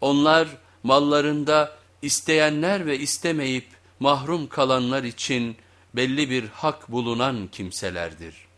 Onlar mallarında isteyenler ve istemeyip mahrum kalanlar için belli bir hak bulunan kimselerdir.